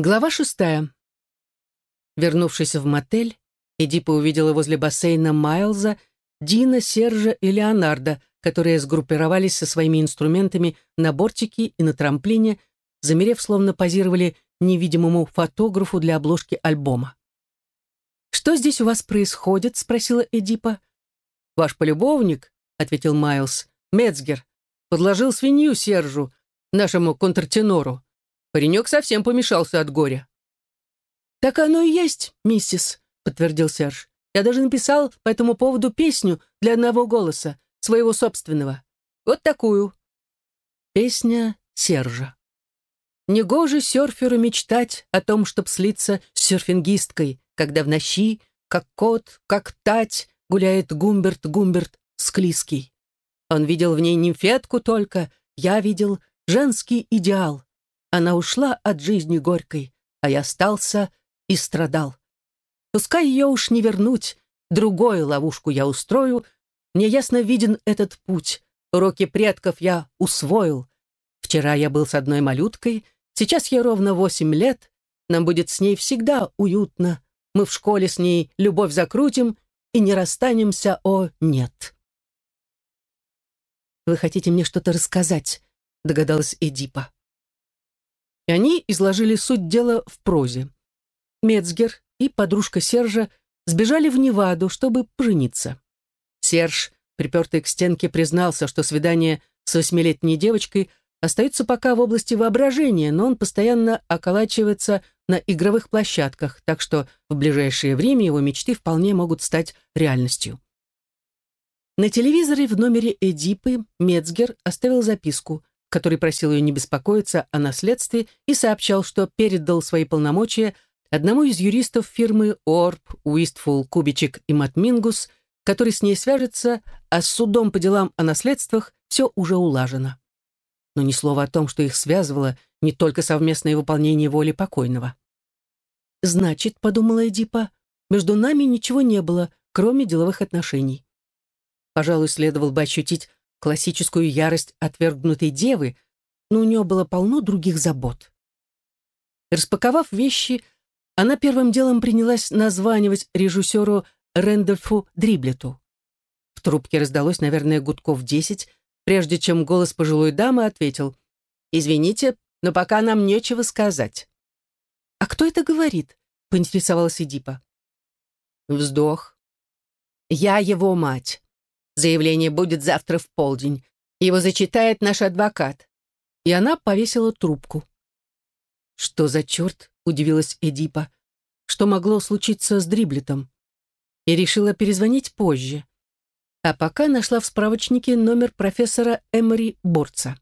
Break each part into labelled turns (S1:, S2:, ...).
S1: Глава шестая. Вернувшись в мотель, Эдипа увидела возле бассейна Майлза, Дина, Сержа и Леонардо, которые сгруппировались со своими инструментами на бортике и на трамплине, замерев, словно позировали невидимому фотографу для обложки альбома. «Что здесь у вас происходит?» — спросила Эдипа. «Ваш полюбовник», — ответил Майлз, — «Мецгер, подложил свинью Сержу, нашему контртенору. Паренек совсем помешался от горя. «Так оно и есть, миссис», — подтвердил Серж. «Я даже написал по этому поводу песню для одного голоса, своего собственного. Вот такую». Песня Сержа. Негоже серферу мечтать о том, чтоб слиться с серфингисткой, когда в ночи, как кот, как тать, гуляет Гумберт Гумберт склизкий. Он видел в ней нимфетку только, я видел женский идеал. Она ушла от жизни горькой, а я остался и страдал. Пускай ее уж не вернуть, другую ловушку я устрою. Мне ясно виден этот путь, уроки предков я усвоил. Вчера я был с одной малюткой, сейчас я ровно восемь лет, нам будет с ней всегда уютно. Мы в школе с ней любовь закрутим и не расстанемся, о, нет. «Вы хотите мне что-то рассказать?» — догадалась Эдипа и они изложили суть дела в прозе. Мецгер и подружка Сержа сбежали в Неваду, чтобы пожениться. Серж, припертый к стенке, признался, что свидание с восьмилетней девочкой остается пока в области воображения, но он постоянно околачивается на игровых площадках, так что в ближайшее время его мечты вполне могут стать реальностью. На телевизоре в номере Эдипы Мецгер оставил записку который просил ее не беспокоиться о наследстве и сообщал, что передал свои полномочия одному из юристов фирмы Орб, Уистфул, Кубичек и Матмингус, который с ней свяжется, а с судом по делам о наследствах все уже улажено. Но ни слова о том, что их связывало не только совместное выполнение воли покойного. «Значит, — подумала Эдипа, — между нами ничего не было, кроме деловых отношений. Пожалуй, следовало бы ощутить классическую ярость отвергнутой девы, но у нее было полно других забот. Распаковав вещи, она первым делом принялась названивать режиссеру Рэндольфу Дриблету. В трубке раздалось, наверное, гудков десять, прежде чем голос пожилой дамы ответил «Извините, но пока нам нечего сказать». «А кто это говорит?» — поинтересовалась Эдипа. Вздох. «Я его мать. Заявление будет завтра в полдень. Его зачитает наш адвокат». И она повесила трубку. «Что за черт?» — удивилась Эдипа. «Что могло случиться с Дриблетом?» И решила перезвонить позже. А пока нашла в справочнике номер профессора Эмори Борца.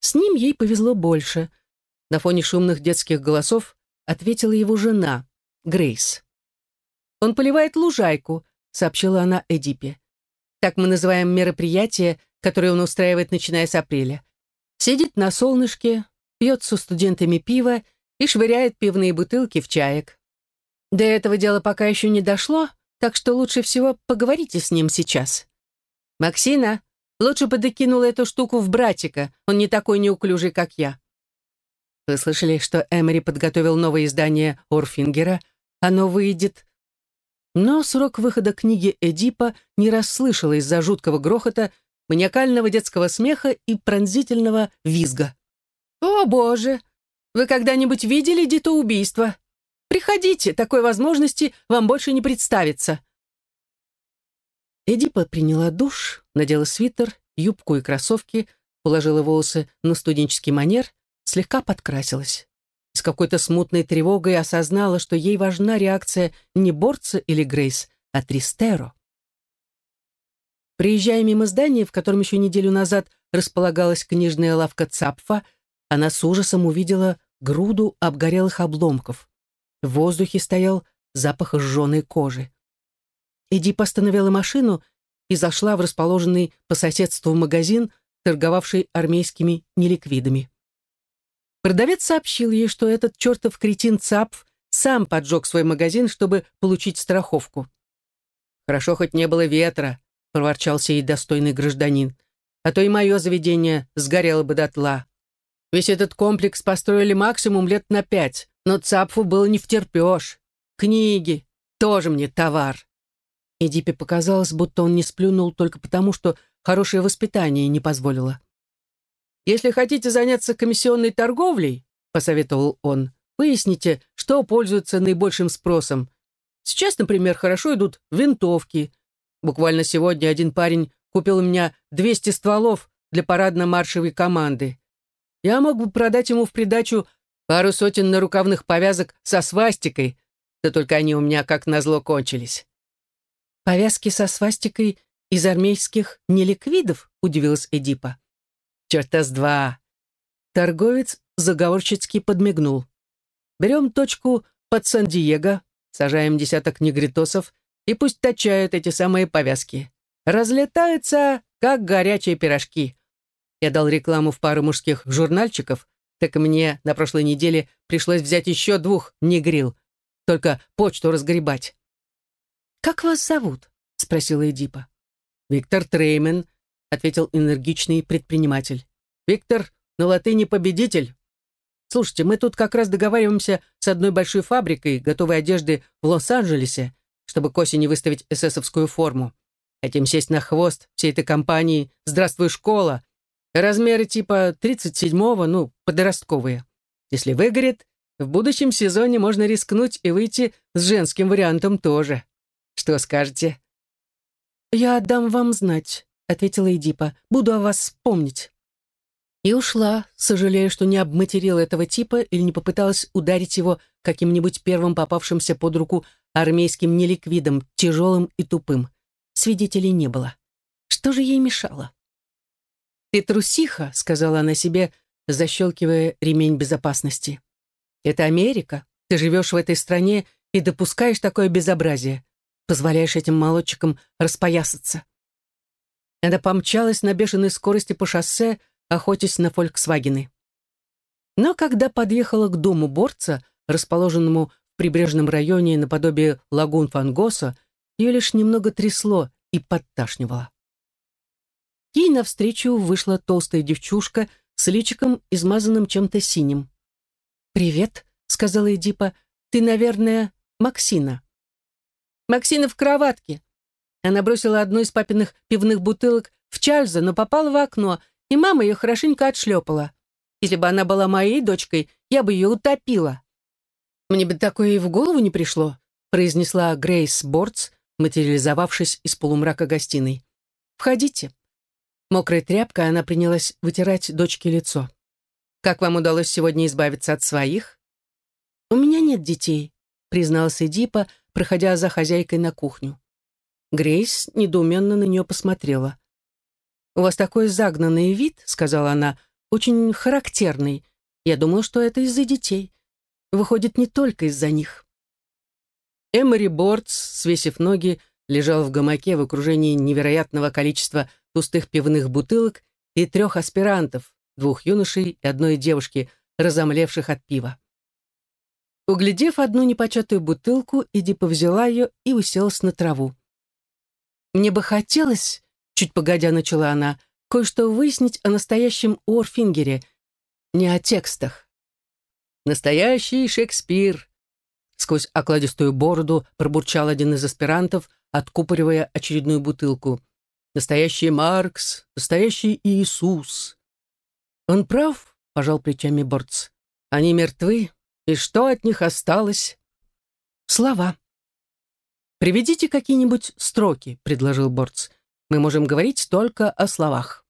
S1: С ним ей повезло больше. На фоне шумных детских голосов ответила его жена, Грейс. «Он поливает лужайку», — сообщила она Эдипе. Так мы называем мероприятие, которое он устраивает, начиная с апреля. Сидит на солнышке, пьет со студентами пиво и швыряет пивные бутылки в чаек. До этого дела пока еще не дошло, так что лучше всего поговорите с ним сейчас. «Максина, лучше бы докинула эту штуку в братика, он не такой неуклюжий, как я». Вы слышали, что Эмери подготовил новое издание Орфингера? Оно выйдет но срок выхода книги Эдипа не расслышала из-за жуткого грохота, маниакального детского смеха и пронзительного визга. «О, Боже! Вы когда-нибудь видели детоубийство? Приходите, такой возможности вам больше не представится». Эдипа приняла душ, надела свитер, юбку и кроссовки, уложила волосы на студенческий манер, слегка подкрасилась какой-то смутной тревогой осознала, что ей важна реакция не Борца или Грейс, а Тристеро. Приезжая мимо здания, в котором еще неделю назад располагалась книжная лавка Цапфа, она с ужасом увидела груду обгорелых обломков. В воздухе стоял запах сжженной кожи. Эди постановила машину и зашла в расположенный по соседству магазин, торговавший армейскими неликвидами. Продавец сообщил ей, что этот чертов кретин Цапф сам поджег свой магазин, чтобы получить страховку. «Хорошо, хоть не было ветра», — проворчал сей достойный гражданин. «А то и мое заведение сгорело бы дотла. Весь этот комплекс построили максимум лет на пять, Но Цапфу было не втерпешь. Книги тоже мне товар. И Дипе показалось, будто он не сплюнул только потому, что хорошее воспитание не позволило. «Если хотите заняться комиссионной торговлей», — посоветовал он, «выясните, что пользуется наибольшим спросом. Сейчас, например, хорошо идут винтовки. Буквально сегодня один парень купил у меня 200 стволов для парадно-маршевой команды. Я мог бы продать ему в придачу пару сотен нарукавных повязок со свастикой, да только они у меня как назло кончились. «Повязки со свастикой из армейских неликвидов?» — удивилась Эдипа. «Черта с два!» Торговец заговорщицки подмигнул. «Берем точку под Сан-Диего, сажаем десяток негритосов и пусть точают эти самые повязки. Разлетаются, как горячие пирожки. Я дал рекламу в пару мужских журнальчиков, так мне на прошлой неделе пришлось взять еще двух негрил, только почту разгребать. «Как вас зовут?» — спросила Эдипа. «Виктор Треймен», — ответил энергичный предприниматель. «Виктор на латыни победитель. Слушайте, мы тут как раз договариваемся с одной большой фабрикой готовой одежды в Лос-Анджелесе, чтобы к осени выставить эсэсовскую форму. Хотим сесть на хвост всей этой компании «Здравствуй, школа», Размеры типа 37-го, ну, подростковые. Если выгорит, в будущем сезоне можно рискнуть и выйти с женским вариантом тоже. Что скажете?» «Я отдам вам знать», — ответила Эдипа. «Буду о вас помнить». И ушла, сожалея, что не обматерила этого типа или не попыталась ударить его каким-нибудь первым попавшимся под руку армейским неликвидом, тяжелым и тупым. Свидетелей не было. Что же ей мешало? «Ты трусиха», — сказала она себе, защелкивая ремень безопасности. «Это Америка. Ты живешь в этой стране и допускаешь такое безобразие. Позволяешь этим молодчикам распоясаться». Она помчалась на бешеной скорости по шоссе, охотясь на «Фольксвагены». Но когда подъехала к дому борца, расположенному в прибрежном районе наподобие лагун Фангоса, ее лишь немного трясло и подташнивало. Ей навстречу вышла толстая девчушка с личиком, измазанным чем-то синим. «Привет», — сказала Эдипа, — «ты, наверное, Максина». «Максина в кроватке». Она бросила одну из папиных пивных бутылок в Чарльза, но попала в окно, и мама ее хорошенько отшлепала. Если бы она была моей дочкой, я бы ее утопила. «Мне бы такое и в голову не пришло», произнесла Грейс Бортс, материализовавшись из полумрака гостиной. «Входите». Мокрой тряпкой она принялась вытирать дочке лицо. «Как вам удалось сегодня избавиться от своих?» «У меня нет детей», — призналась Эдипа, проходя за хозяйкой на кухню. Грейс недоуменно на нее посмотрела. «У вас такой загнанный вид», — сказала она, — «очень характерный. Я думала, что это из-за детей. Выходит, не только из-за них». Эмори Бортс, свесив ноги, лежал в гамаке в окружении невероятного количества пустых пивных бутылок и трех аспирантов, двух юношей и одной девушки, разомлевших от пива. Углядев одну непочатую бутылку, Эдипа взяла ее и уселась на траву. «Мне бы хотелось, — чуть погодя начала она, — кое-что выяснить о настоящем Уорфингере, не о текстах». «Настоящий Шекспир!» Сквозь окладистую бороду пробурчал один из аспирантов, откупоривая очередную бутылку — Настоящий Маркс, настоящий Иисус. Он прав, пожал плечами Борц. Они мертвы, и что от них осталось? Слова. «Приведите какие-нибудь строки», — предложил Борц. «Мы можем говорить только о словах».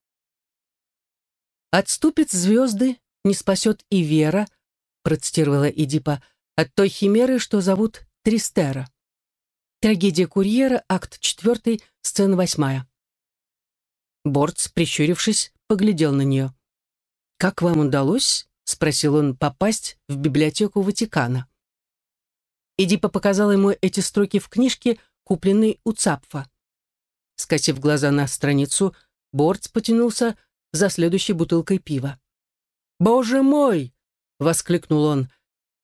S1: «Отступят звезды, не спасет и вера», — процитировала Эдипа, «от той химеры, что зовут Тристера». Трагедия курьера, акт 4, сцена 8. Бортс, прищурившись, поглядел на нее. «Как вам удалось?» — спросил он попасть в библиотеку Ватикана. Эдипа показала ему эти строки в книжке, купленной у Цапфа. Скосив глаза на страницу, Бортс потянулся за следующей бутылкой пива. «Боже мой!» — воскликнул он.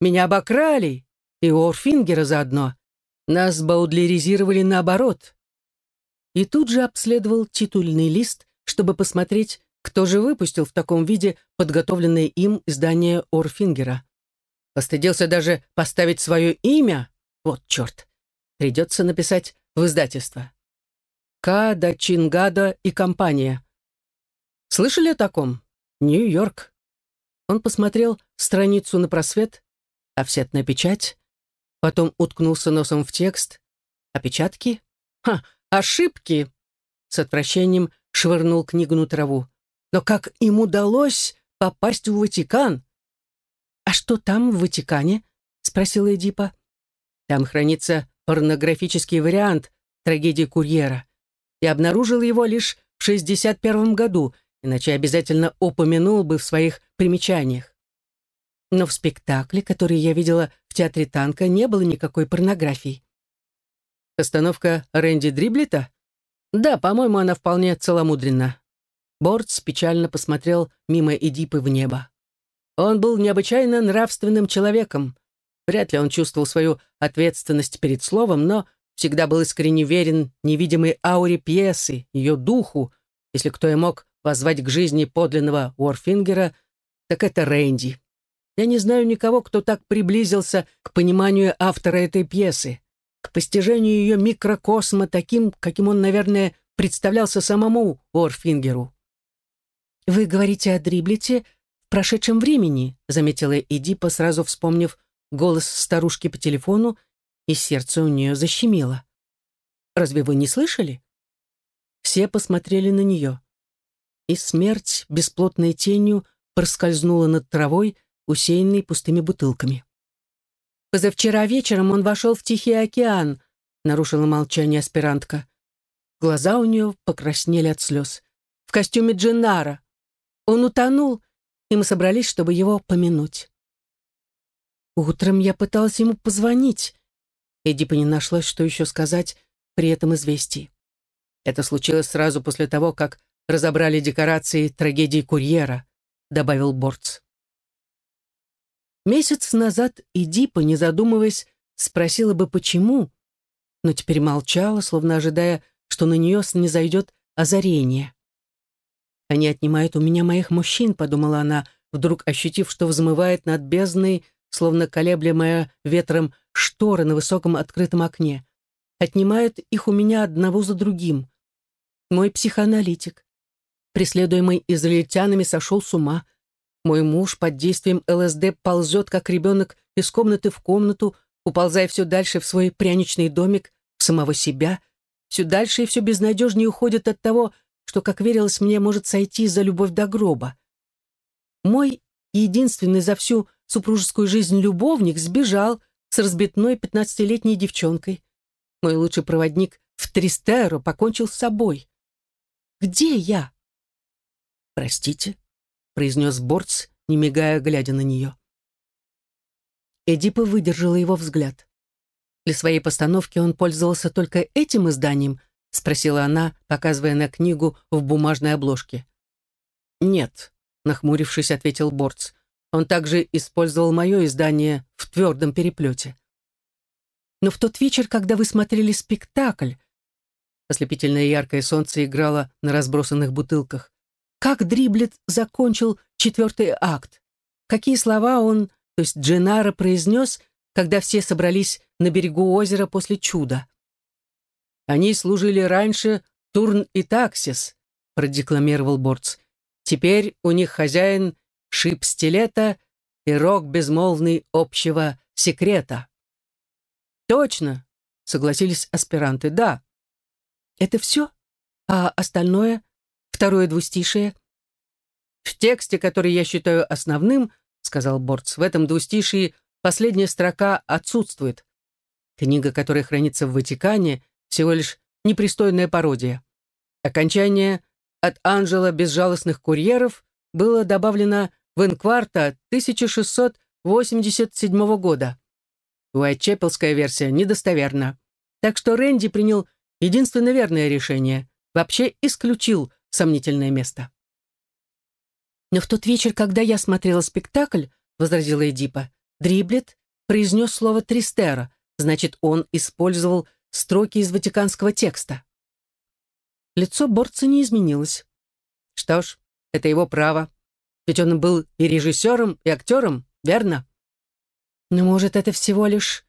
S1: «Меня обокрали! И Орфингера заодно! Нас баудлеризировали наоборот! и тут же обследовал титульный лист, чтобы посмотреть, кто же выпустил в таком виде подготовленное им издание Орфингера. Постыдился даже поставить свое имя? Вот черт. Придется написать в издательство. Када, Чингада и компания. Слышали о таком? Нью-Йорк. Он посмотрел страницу на просвет, офсетная печать, потом уткнулся носом в текст. Опечатки? Ха, ошибки! С отвращением швырнул книгу на траву. Но как им удалось попасть в Ватикан? «А что там, в Ватикане?» — спросила Эдипа. «Там хранится порнографический вариант трагедии Курьера. Я обнаружил его лишь в 61 году, иначе обязательно упомянул бы в своих примечаниях. Но в спектакле, который я видела в театре танка, не было никакой порнографии. Постановка Рэнди Дриблета? Да, по-моему, она вполне целомудренна. Бортс печально посмотрел мимо Эдипы в небо. Он был необычайно нравственным человеком. Вряд ли он чувствовал свою ответственность перед словом, но всегда был искренне верен невидимой ауре пьесы, ее духу. Если кто и мог позвать к жизни подлинного Уорфингера, так это Рэнди. Я не знаю никого, кто так приблизился к пониманию автора этой пьесы, к постижению ее микрокосма таким, каким он, наверное, представлялся самому Уорфингеру. «Вы говорите о дриблете прошедшем времени», заметила Эдипа, сразу вспомнив голос старушки по телефону, и сердце у нее защемило. «Разве вы не слышали?» Все посмотрели на нее и смерть бесплотной тенью проскользнула над травой, усеянной пустыми бутылками. «Позавчера вечером он вошел в Тихий океан», — нарушила молчание аспирантка. Глаза у нее покраснели от слез. «В костюме Дженнара. Он утонул, и мы собрались, чтобы его помянуть». Утром я пыталась ему позвонить. Эдипа не нашлась, что еще сказать при этом известии. Это случилось сразу после того, как разобрали декорации трагедии Курьера», — добавил Борц. Месяц назад Эдипа, не задумываясь, спросила бы, почему, но теперь молчала, словно ожидая, что на нее снизойдет озарение. «Они отнимают у меня моих мужчин», — подумала она, вдруг ощутив, что взмывает над бездной, словно колеблемая ветром штора на высоком открытом окне. «Отнимают их у меня одного за другим. Мой психоаналитик, преследуемый израильтянами, сошел с ума. Мой муж под действием ЛСД ползет, как ребенок, из комнаты в комнату, уползая все дальше в свой пряничный домик, в самого себя, все дальше и все безнадежнее уходит от того, что, как верилось мне, может сойти за любовь до гроба. Мой единственный за всю супружескую жизнь любовник сбежал с разбитной пятнадцатилетней девчонкой. Мой лучший проводник в Тристеро покончил с собой. Где я? «Простите», — произнес Борц, не мигая, глядя на нее. Эдипа выдержала его взгляд. «Для своей постановки он пользовался только этим изданием?» — спросила она, показывая на книгу в бумажной обложке. «Нет», — нахмурившись, ответил Борц. «Он также использовал мое издание в твердом переплете». «Но в тот вечер, когда вы смотрели спектакль...» Ослепительное яркое солнце играло на разбросанных бутылках. Как Дриблет закончил четвертый акт? Какие слова он, то есть Дженаро, произнес, когда все собрались на берегу озера после чуда? «Они служили раньше Турн и Таксис», — продекламировал Борц. «Теперь у них хозяин шип стилета и рог безмолвный общего секрета». «Точно», — согласились аспиранты, — «да». «Это все? А остальное?» Второе двустишее. «В тексте, который я считаю основным, — сказал Борц, — в этом двустишии последняя строка отсутствует. Книга, которая хранится в Ватикане, всего лишь непристойная пародия. Окончание «От Анжела безжалостных курьеров» было добавлено в инкварта 1687 года. Уайтчепелская версия недостоверна. Так что Рэнди принял единственно верное решение. Вообще исключил сомнительное место. «Но в тот вечер, когда я смотрела спектакль, — возразила Эдипа, — Дриблет произнес слово «тристера», значит, он использовал строки из ватиканского текста. Лицо Борца не изменилось. Что ж, это его право. Ведь он был и режиссером, и актером, верно? Но, может, это всего лишь...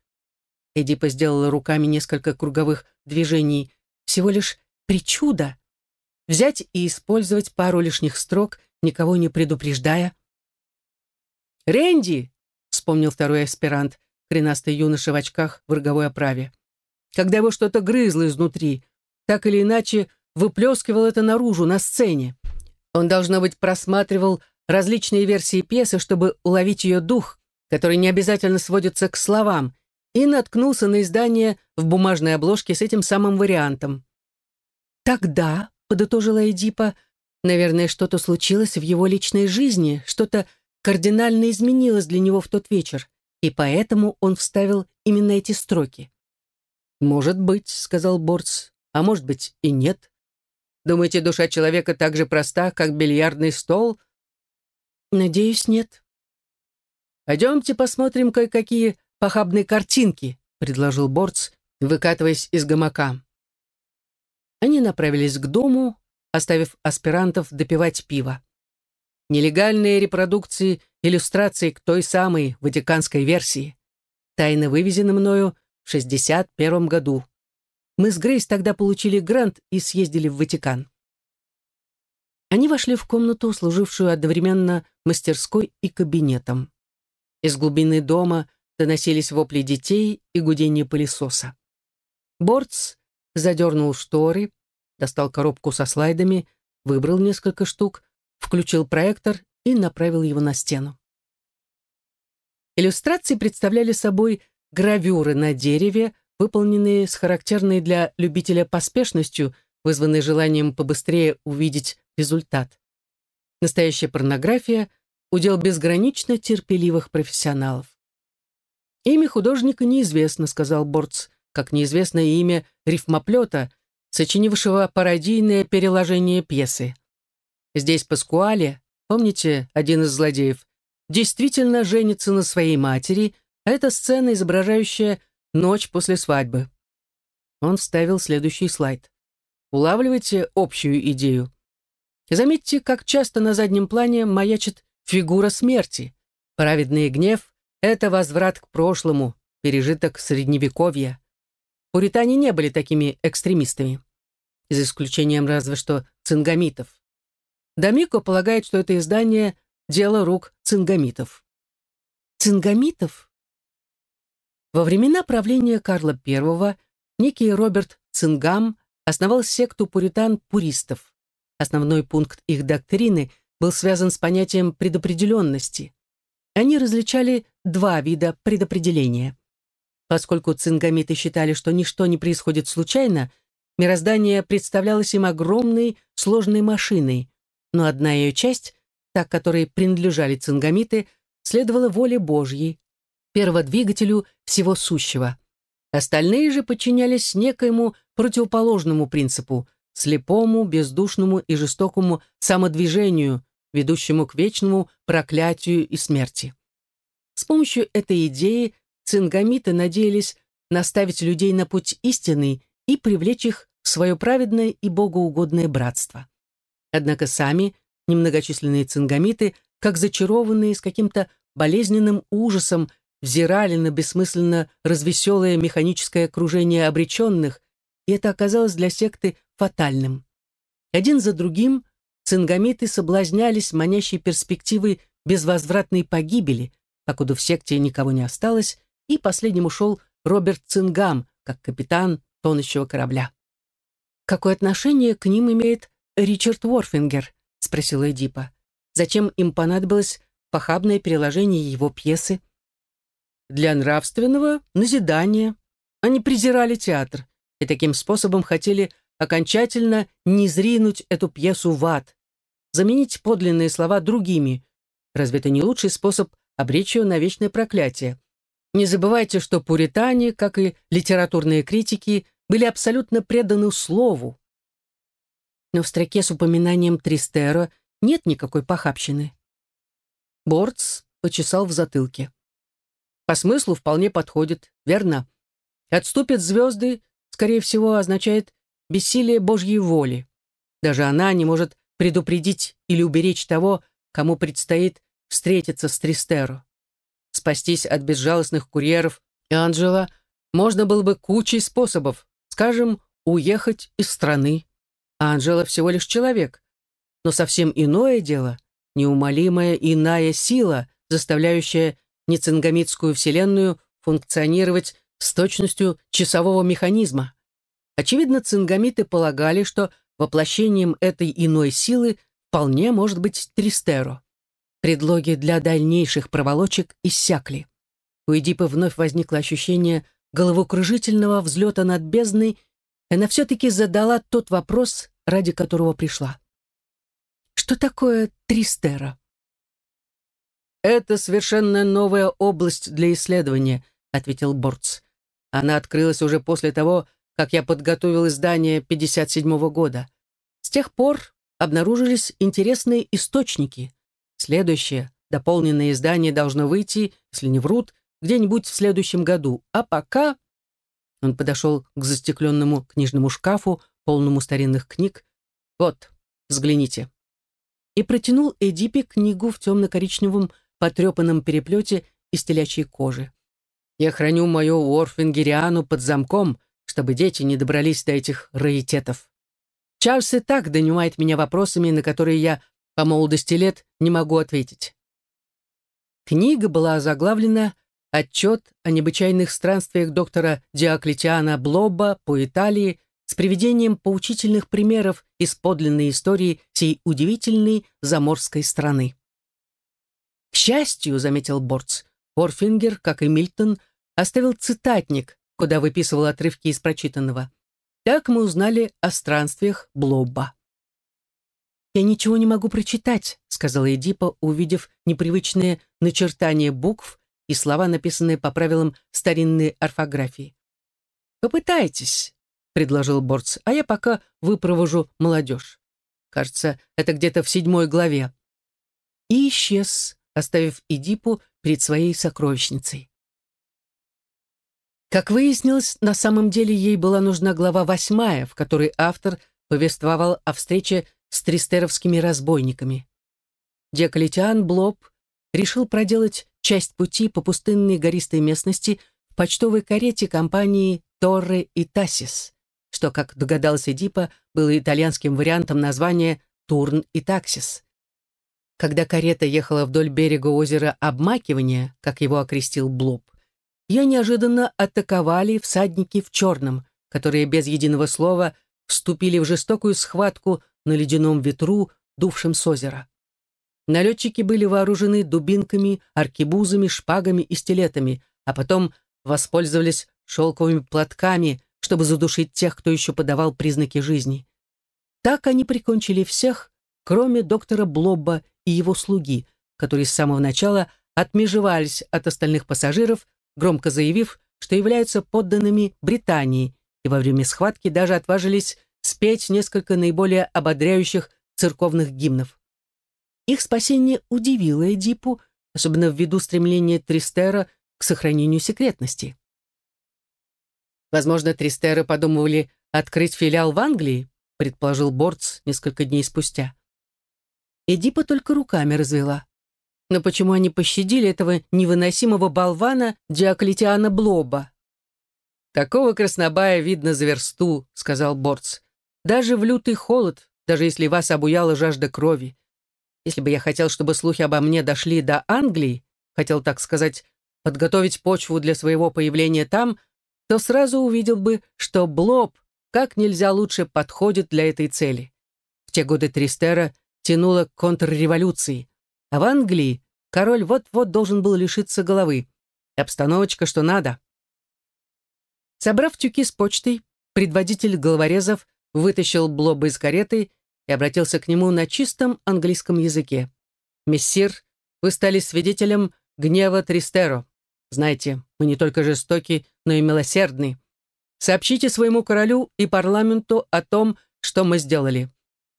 S1: Эдипа сделала руками несколько круговых движений. Всего лишь причуда. Взять и использовать пару лишних строк, никого не предупреждая. «Рэнди!» — вспомнил второй аспирант, коренастый юноша в очках в роговой оправе. Когда его что-то грызло изнутри, так или иначе выплескивал это наружу, на сцене. Он, должно быть, просматривал различные версии пьесы, чтобы уловить ее дух, который не обязательно сводится к словам, и наткнулся на издание в бумажной обложке с этим самым вариантом. «Тогда», — подытожила Эдипа, — «наверное, что-то случилось в его личной жизни, что-то кардинально изменилось для него в тот вечер, и поэтому он вставил именно эти строки». «Может быть», — сказал Борц, — «а может быть и нет. Думаете, душа человека так же проста, как бильярдный стол?» «Надеюсь, нет». «Пойдемте посмотрим кое-какие похабные картинки», — предложил Борц, выкатываясь из гамака. Они направились к дому, оставив аспирантов допивать пиво. Нелегальные репродукции иллюстраций к той самой ватиканской версии. Тайно вывезены мною в 61 году. Мы с Грейс тогда получили грант и съездили в Ватикан. Они вошли в комнату, служившую одновременно мастерской и кабинетом. Из глубины дома доносились вопли детей и гудение пылесоса. Бортс задернул шторы, достал коробку со слайдами, выбрал несколько штук, включил проектор и направил его на стену. Иллюстрации представляли собой гравюры на дереве, выполненные с характерной для любителя поспешностью, вызванной желанием побыстрее увидеть результат. Настоящая порнография — удел безгранично терпеливых профессионалов. «Имя художника неизвестно», — сказал Борц, как неизвестно имя рифмоплета, сочинившего пародийное переложение пьесы. Здесь Паскуале, помните, один из злодеев, действительно женится на своей матери, это сцена, изображающая ночь после свадьбы. Он вставил следующий слайд. Улавливайте общую идею. Заметьте, как часто на заднем плане маячит фигура смерти. Праведный гнев — это возврат к прошлому, пережиток средневековья. Пуритане не были такими экстремистами, за исключением разве что цингамитов. Дамико полагает, что это издание — дело рук цингамитов. Цингамитов? Во времена правления Карла I некий Роберт Цингам основал секту пуритан-пуристов. Основной пункт их доктрины был связан с понятием предопределенности. Они различали два вида предопределения. Поскольку цингамиты считали, что ничто не происходит случайно, мироздание представлялось им огромной сложной машиной, но одна ее часть, та, которой принадлежали цингамиты, следовала воле Божьей, перводвигателю всего сущего. Остальные же подчинялись некоему противоположному принципу, слепому, бездушному и жестокому самодвижению, ведущему к вечному проклятию и смерти. С помощью этой идеи цингамиты надеялись наставить людей на путь истинный и привлечь их в свое праведное и богоугодное братство. Однако сами немногочисленные цингамиты, как зачарованные с каким-то болезненным ужасом, взирали на бессмысленно развеселое механическое окружение обреченных, и это оказалось для секты фатальным. Один за другим цингамиты соблазнялись манящей перспективой безвозвратной погибели, покуда в секте никого не осталось, и последним ушел Роберт Цингам, как капитан тонущего корабля. «Какое отношение к ним имеет Ричард Уорфингер?» — спросила Эдипа. «Зачем им понадобилось похабное переложение его пьесы?» Для нравственного назидания. Они презирали театр и таким способом хотели окончательно низринуть эту пьесу в ад, заменить подлинные слова другими. Разве это не лучший способ обречь ее на вечное проклятие? Не забывайте, что пуритане, как и литературные критики, были абсолютно преданы слову. Но в строке с упоминанием Тристера нет никакой похабщины. Борц почесал в затылке. По смыслу вполне подходит, верно? Отступят звезды, скорее всего, означает бессилие Божьей воли. Даже она не может предупредить или уберечь того, кому предстоит встретиться с Тристеро. спастись от безжалостных курьеров и Анджела, можно было бы кучей способов, скажем, уехать из страны. А Анжела всего лишь человек. Но совсем иное дело — неумолимая иная сила, заставляющая нецинgamитскую вселенную функционировать с точностью часового механизма. Очевидно, цингамиты полагали, что воплощением этой иной силы вполне может быть Тристеро. Предлоги для дальнейших проволочек иссякли. У Эдипа вновь возникло ощущение головокружительного взлета над бездной, и она все-таки задала тот вопрос, ради которого пришла. Что такое Тристера? «Это совершенно новая область для исследования», — ответил Борц. «Она открылась уже после того, как я подготовил издание 57-го года. С тех пор обнаружились интересные источники. Следующее, дополненное издание должно выйти, если не врут, где-нибудь в следующем году. А пока...» Он подошел к застекленному книжному шкафу, полному старинных книг. «Вот, взгляните». И протянул Эдипе книгу в темно-коричневом потрепанном переплете из телячьей кожи. «Я храню мою Уорфингериану под замком, чтобы дети не добрались до этих раритетов. Чарльз и так донимает меня вопросами, на которые я по молодости лет не могу ответить». Книга была заглавлена «Отчет о необычайных странствиях доктора Диоклетиана Блобба по Италии с приведением поучительных примеров из подлинной истории сей удивительной заморской страны». К счастью, заметил Борц, Орфингер, как и Мильтон, оставил цитатник, куда выписывал отрывки из прочитанного. Так мы узнали о странствиях Блобба. «Я ничего не могу прочитать», — сказала Эдипа, увидев непривычные начертания букв и слова, написанные по правилам старинной орфографии. «Попытайтесь», — предложил Борц, «а я пока выпровожу молодежь. Кажется, это где-то в седьмой главе». И исчез, оставив Эдипу перед своей сокровищницей. Как выяснилось, на самом деле ей была нужна глава восьмая, в которой автор повествовал о встрече с тристеровскими разбойниками. Диоклетиан Блоб решил проделать часть пути по пустынной гористой местности в почтовой карете компании Торре и Тассис, что, как догадался Дипа, было итальянским вариантом названия Турн и Таксис. Когда карета ехала вдоль берега озера Обмакивания, как его окрестил Блоб, ее неожиданно атаковали всадники в черном, которые без единого слова вступили в жестокую схватку на ледяном ветру, дувшем с озера. Налетчики были вооружены дубинками, аркебузами, шпагами и стилетами, а потом воспользовались шелковыми платками, чтобы задушить тех, кто еще подавал признаки жизни. Так они прикончили всех, кроме доктора Блобба и его слуги, которые с самого начала отмежевались от остальных пассажиров, громко заявив, что являются подданными Британии, и во время схватки даже отважились спеть несколько наиболее ободряющих церковных гимнов. Их спасение удивило Эдипу, особенно ввиду стремления Тристера к сохранению секретности. Возможно, Тристеры подумывали открыть филиал в Англии, предположил Борц несколько дней спустя. Эдипа только руками развела. Но почему они пощадили этого невыносимого болвана Диоклетиана Блоба? «Такого краснобая видно за версту», — сказал Борц. «Даже в лютый холод, даже если вас обуяла жажда крови. Если бы я хотел, чтобы слухи обо мне дошли до Англии, хотел, так сказать, подготовить почву для своего появления там, то сразу увидел бы, что Блоб как нельзя лучше подходит для этой цели. В те годы Тристера тянуло к контрреволюции, а в Англии король вот-вот должен был лишиться головы. Обстановочка что надо. Собрав тюки с почтой, предводитель головорезов вытащил Блоба из кареты и обратился к нему на чистом английском языке. «Мессир, вы стали свидетелем гнева Тристеро. Знаете, мы не только жестоки, но и милосердны. Сообщите своему королю и парламенту о том, что мы сделали.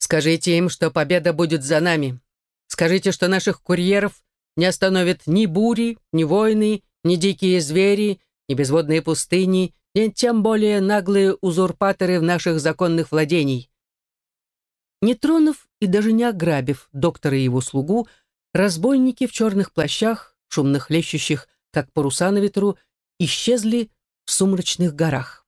S1: Скажите им, что победа будет за нами. Скажите, что наших курьеров не остановят ни бури, ни войны, ни дикие звери, ни безводные пустыни, ни тем более наглые узурпаторы в наших законных владений. Не тронув и даже не ограбив доктора и его слугу, разбойники в черных плащах шумно хлещущих, как паруса на ветру, исчезли в сумрачных горах.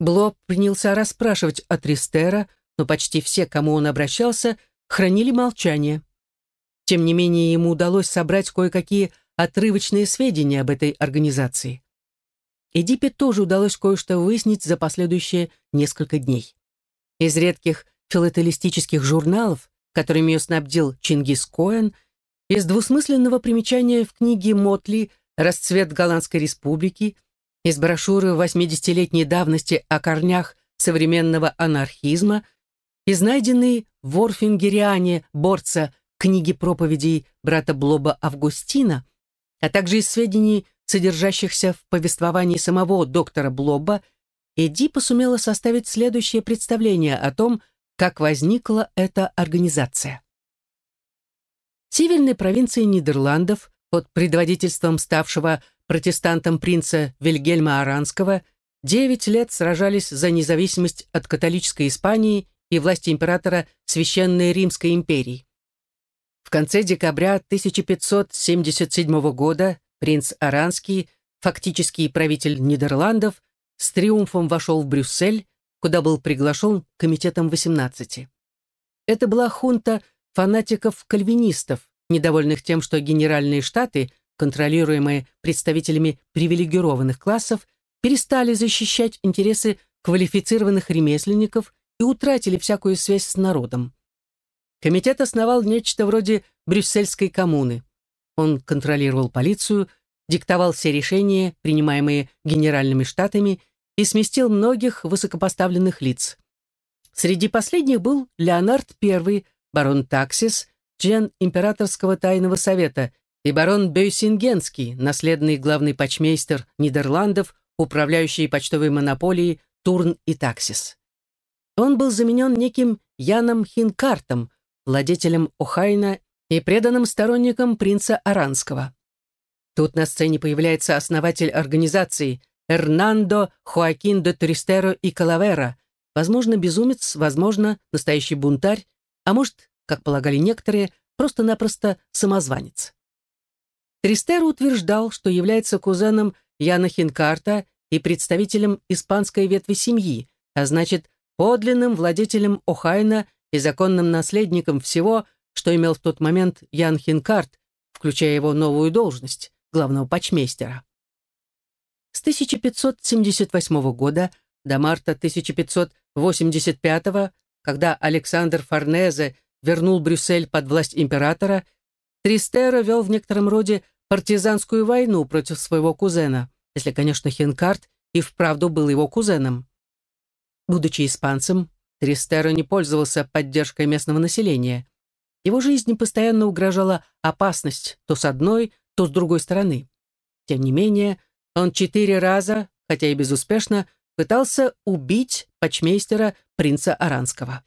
S1: Блоб принялся расспрашивать о Тристера, но почти все, кому он обращался, хранили молчание. Тем не менее, ему удалось собрать кое-какие отрывочные сведения об этой организации. Эдипе тоже удалось кое-что выяснить за последующие несколько дней. Из редких филателистических журналов, которыми ее снабдил Чингис Коэн, из двусмысленного примечания в книге Мотли «Расцвет Голландской республики», из брошюры 80-летней давности о корнях современного анархизма, из найденной в Орфингериане Борца книги проповедей брата Блоба Августина, а также из сведений, содержащихся в повествовании самого доктора Блоба, Эдипа сумела составить следующее представление о том, как возникла эта организация. Северной провинции Нидерландов под предводительством ставшего протестантом принца Вильгельма Аранского девять лет сражались за независимость от католической Испании и власти императора Священной Римской империи. В конце декабря 1577 года принц Аранский, фактический правитель Нидерландов, с триумфом вошел в Брюссель, куда был приглашен комитетом 18. Это была хунта фанатиков-кальвинистов, недовольных тем, что генеральные штаты, контролируемые представителями привилегированных классов, перестали защищать интересы квалифицированных ремесленников и утратили всякую связь с народом. Комитет основал нечто вроде брюссельской коммуны. Он контролировал полицию, диктовал все решения, принимаемые генеральными штатами, и сместил многих высокопоставленных лиц. Среди последних был Леонард I, барон Таксис, член Императорского тайного совета, и барон Бейсингенский, наследный главный почмейстер Нидерландов, управляющий почтовой монополией Турн и Таксис. Он был заменен неким Яном Хинкартом, владетелем Охайна и преданным сторонником принца Аранского. Тут на сцене появляется основатель организации Эрнандо Хоакин де Тристеро и Калавера, возможно, безумец, возможно, настоящий бунтарь, а может, как полагали некоторые, просто-напросто самозванец. Тристеро утверждал, что является кузеном Яна Хинкарта и представителем испанской ветви семьи, а значит, подлинным владетелем Охайна и законным наследником всего, что имел в тот момент Ян Хинкарт, включая его новую должность, главного почмейстера. С 1578 года до марта 1585, когда Александр Форнезе вернул Брюссель под власть императора, Тристера вел в некотором роде партизанскую войну против своего кузена, если, конечно, Хинкарт и вправду был его кузеном. Будучи испанцем, Тристера не пользовался поддержкой местного населения. Его жизни постоянно угрожала опасность то с одной, то с другой стороны. Тем не менее, он четыре раза, хотя и безуспешно, пытался убить почмейстера принца Аранского.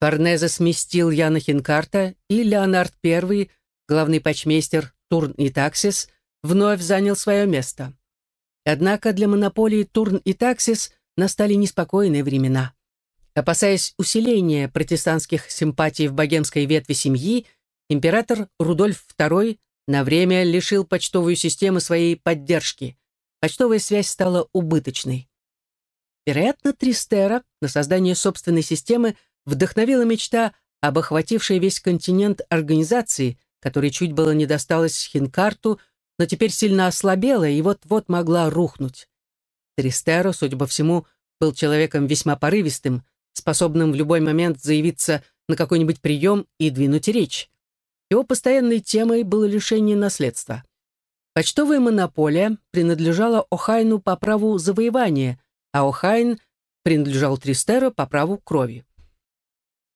S1: Форнезе сместил Яна Хинкарта, и Леонард I, главный почмейстер Турн и Таксис, вновь занял свое место. Однако для монополии Турн и Таксис настали неспокойные времена. Опасаясь усиления протестантских симпатий в богемской ветви семьи, император Рудольф II на время лишил почтовую систему своей поддержки. Почтовая связь стала убыточной. Вероятно, Тристера на создание собственной системы вдохновила мечта об охватившей весь континент организации, которой чуть было не досталось Хинкарту, но теперь сильно ослабела и вот-вот могла рухнуть. Тристеро, судя по всему, был человеком весьма порывистым, способным в любой момент заявиться на какой-нибудь прием и двинуть речь. Его постоянной темой было лишение наследства. Почтовая монополия принадлежала Охайну по праву завоевания, а Охайн принадлежал Тристеро по праву крови.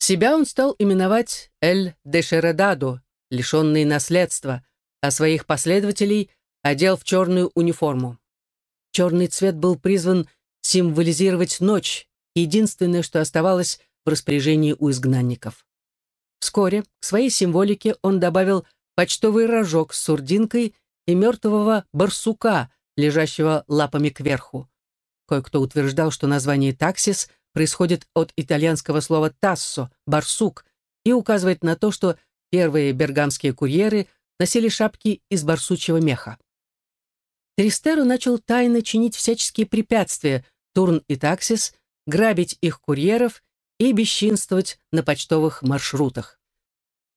S1: Себя он стал именовать Эль Дешередадо, лишенный наследства, а своих последователей одел в черную униформу. Черный цвет был призван символизировать ночь, единственное, что оставалось в распоряжении у изгнанников. Вскоре к своей символике он добавил почтовый рожок с сурдинкой и мертвого барсука, лежащего лапами кверху. Кое-кто утверждал, что название «таксис» происходит от итальянского слова «тассо» — «барсук» и указывает на то, что первые бергамские курьеры носили шапки из барсучьего меха. Тристеру начал тайно чинить всяческие препятствия, Турн и Таксис, грабить их курьеров и бесчинствовать на почтовых маршрутах.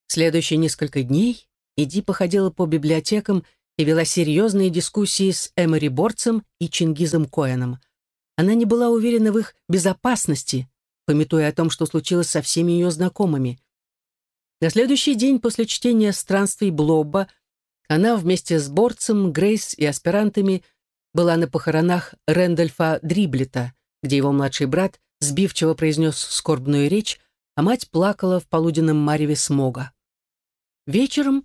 S1: Следующие несколько дней Иди походила по библиотекам и вела серьезные дискуссии с Эмори Борцем и Чингизом Коэном. Она не была уверена в их безопасности, пометуя о том, что случилось со всеми ее знакомыми. На следующий день после чтения странствий Блобба она вместе с Борцем, Грейс и аспирантами была на похоронах Рэндольфа Дриблета, где его младший брат сбивчиво произнес скорбную речь, а мать плакала в полуденном мареве смога. Вечером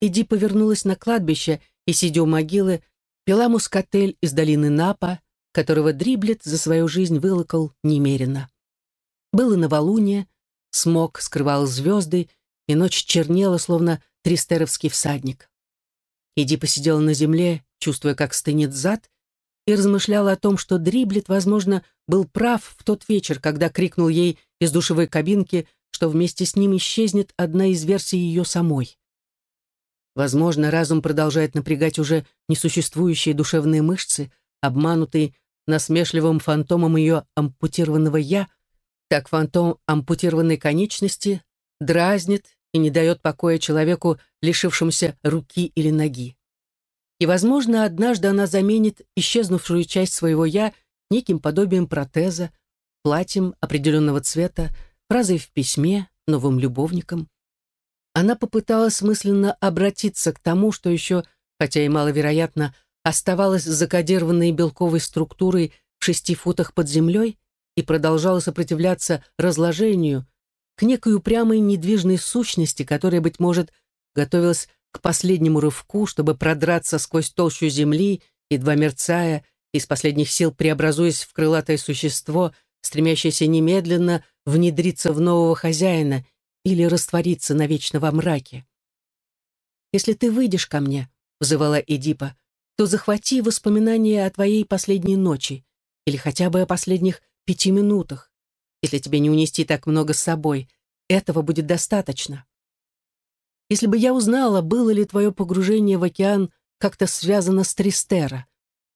S1: Иди повернулась на кладбище и, сидя у могилы, пила мускатель из долины Напа, которого Дриблет за свою жизнь вылокал немерено. Было новолуние, смог скрывал звезды, и ночь чернела, словно тристеровский всадник. Иди посидела на земле, чувствуя, как стынет зад, и размышляла о том, что Дриблет, возможно, был прав в тот вечер, когда крикнул ей из душевой кабинки, что вместе с ним исчезнет одна из версий ее самой. Возможно, разум продолжает напрягать уже несуществующие душевные мышцы, обманутые насмешливым фантомом ее ампутированного «я», так фантом ампутированной конечности дразнит и не дает покоя человеку, лишившемуся руки или ноги. И, возможно, однажды она заменит исчезнувшую часть своего «я» неким подобием протеза, платьем определенного цвета, фразой в письме, новым любовником. Она попыталась мысленно обратиться к тому, что еще, хотя и маловероятно, оставалось закодированной белковой структурой в шести футах под землей и продолжала сопротивляться разложению, к некой упрямой недвижной сущности, которая, быть может, готовилась к последнему рывку, чтобы продраться сквозь толщу земли, едва мерцая, из последних сил преобразуясь в крылатое существо, стремящееся немедленно внедриться в нового хозяина или раствориться навечно во мраке. «Если ты выйдешь ко мне», — взывала Эдипа, «то захвати воспоминания о твоей последней ночи или хотя бы о последних пяти минутах. Если тебе не унести так много с собой, этого будет достаточно. Если бы я узнала, было ли твое погружение в океан как-то связано с Тристера,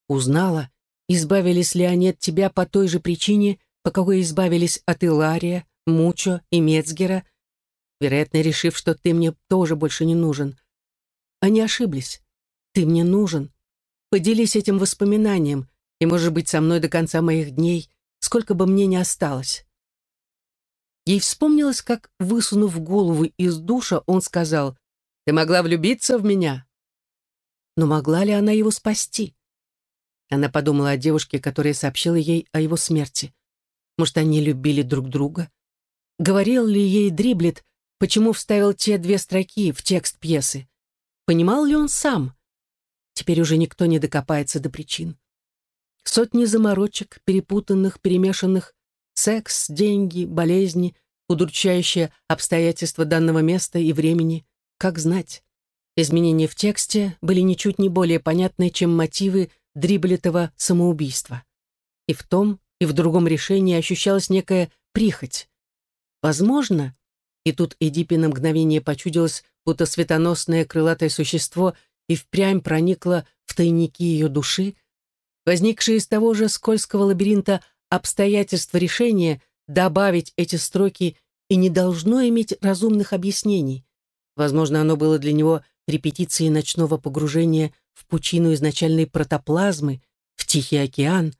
S1: узнала, избавились ли они от тебя по той же причине, по какой избавились от Илария, Мучо и Мецгера, вероятно, решив, что ты мне тоже больше не нужен. Они ошиблись. Ты мне нужен. Поделись этим воспоминанием, и, может быть, со мной до конца моих дней, сколько бы мне ни осталось. Ей вспомнилось, как, высунув голову из душа, он сказал, «Ты могла влюбиться в меня?» Но могла ли она его спасти? Она подумала о девушке, которая сообщила ей о его смерти. Может, они любили друг друга? Говорил ли ей Дриблет, Почему вставил те две строки в текст пьесы? Понимал ли он сам? Теперь уже никто не докопается до причин. Сотни заморочек, перепутанных, перемешанных, секс, деньги, болезни, удручающие обстоятельства данного места и времени. Как знать? Изменения в тексте были ничуть не более понятны, чем мотивы дриблетого самоубийства. И в том, и в другом решении ощущалась некая прихоть. Возможно, и тут Эдипе на мгновение почудилось, будто светоносное крылатое существо и впрямь проникло в тайники ее души, возникшие из того же скользкого лабиринта обстоятельства решения добавить эти строки и не должно иметь разумных объяснений. Возможно, оно было для него репетицией ночного погружения в пучину изначальной протоплазмы, в Тихий океан.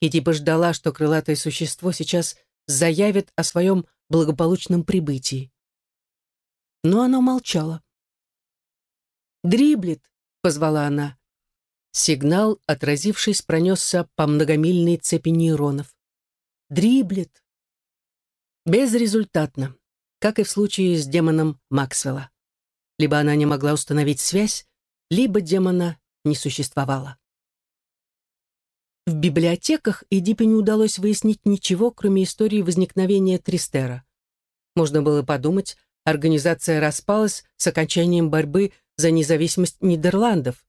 S1: Эдипа ждала, что крылатое существо сейчас заявит о своем благополучном прибытии. Но оно молчало. «Дриблет!» — позвала она. Сигнал, отразившись, пронесся по многомильной цепи нейронов. «Дриблет!» Безрезультатно, как и в случае с демоном Максвелла. Либо она не могла установить связь, либо демона не существовало. В библиотеках Эдипе не удалось выяснить ничего, кроме истории возникновения Тристера. Можно было подумать, организация распалась с окончанием борьбы за независимость Нидерландов.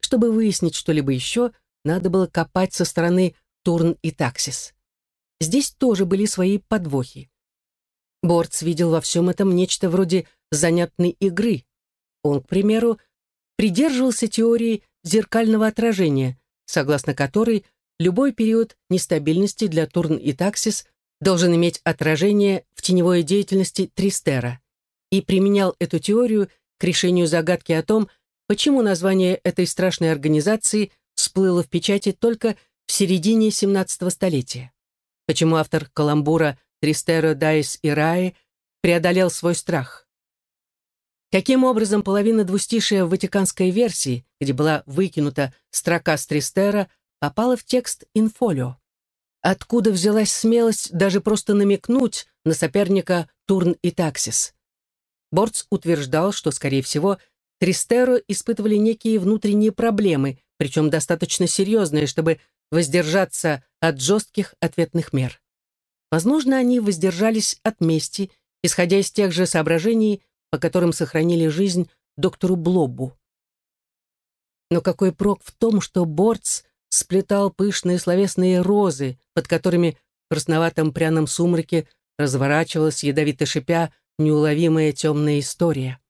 S1: Чтобы выяснить что-либо еще, надо было копать со стороны Турн и Таксис. Здесь тоже были свои подвохи. Борц видел во всем этом нечто вроде занятной игры, Он, к примеру, придерживался теории зеркального отражения, согласно которой любой период нестабильности для Турн и Таксис должен иметь отражение в теневой деятельности Тристера, и применял эту теорию к решению загадки о том, почему название этой страшной организации всплыло в печати только в середине 17 столетия, почему автор каламбура Тристеро Дайс и Раи преодолел свой страх. Каким образом половина двустишия в ватиканской версии, где была выкинута строка с Тристера, попала в текст инфолио? Откуда взялась смелость даже просто намекнуть на соперника Турн и Таксис? Борц утверждал, что, скорее всего, Тристеро испытывали некие внутренние проблемы, причем достаточно серьезные, чтобы воздержаться от жестких ответных мер. Возможно, они воздержались от мести, исходя из тех же соображений, по которым сохранили жизнь доктору Блоббу. Но какой прок в том, что Борц сплетал пышные словесные розы, под которыми в красноватом пряном сумраке разворачивалась, ядовито шипя, неуловимая темная история.